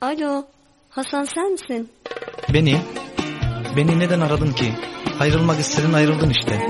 Alo, Hasan sen misin? Beni? Beni neden aradın ki? Ayrılmak istedin ayrıldın işte.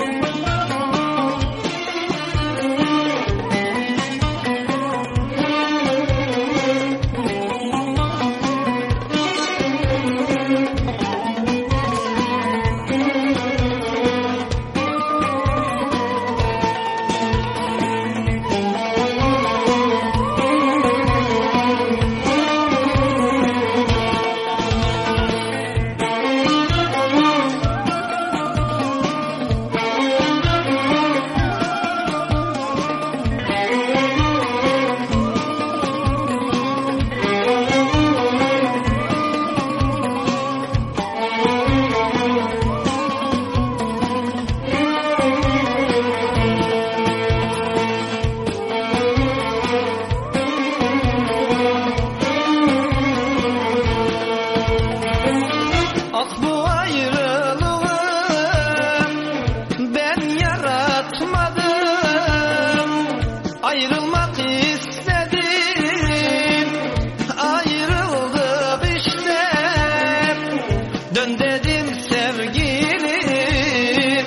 Dön dedim sevgilim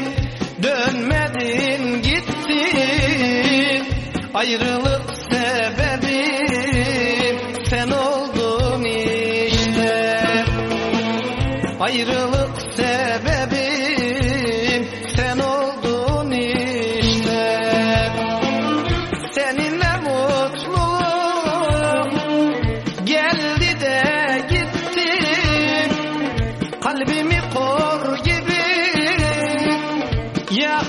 Dönmedin gittin. Ayrılık sebebim sen oldun işte Ayrılık sebebim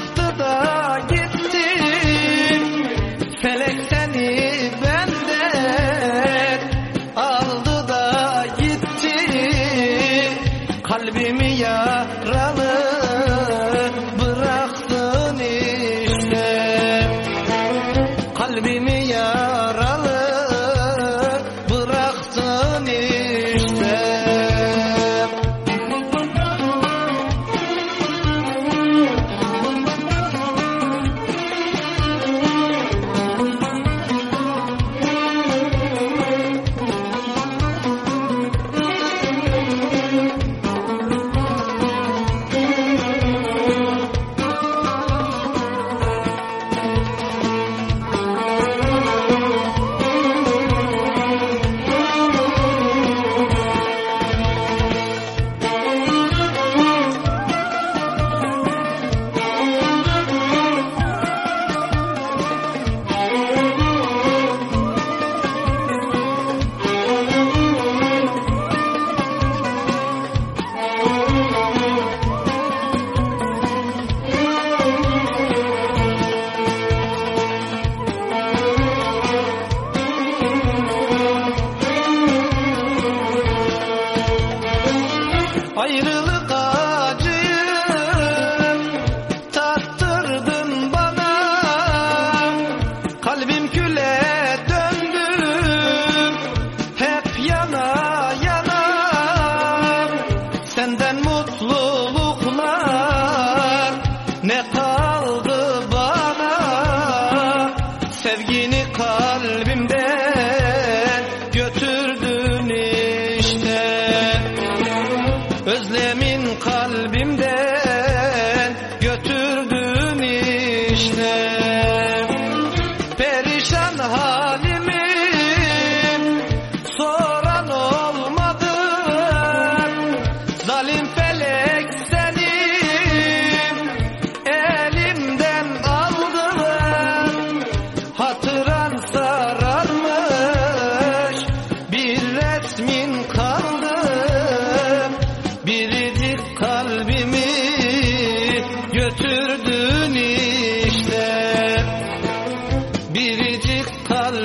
yaktı da gitti. Felek seni benden aldı da gitti. Kalbimi yaralı bıraktın işte. Kalbimi yaralı Senden mutluluklar ne kaldı bana? Sevgini kalbimden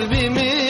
kalbimi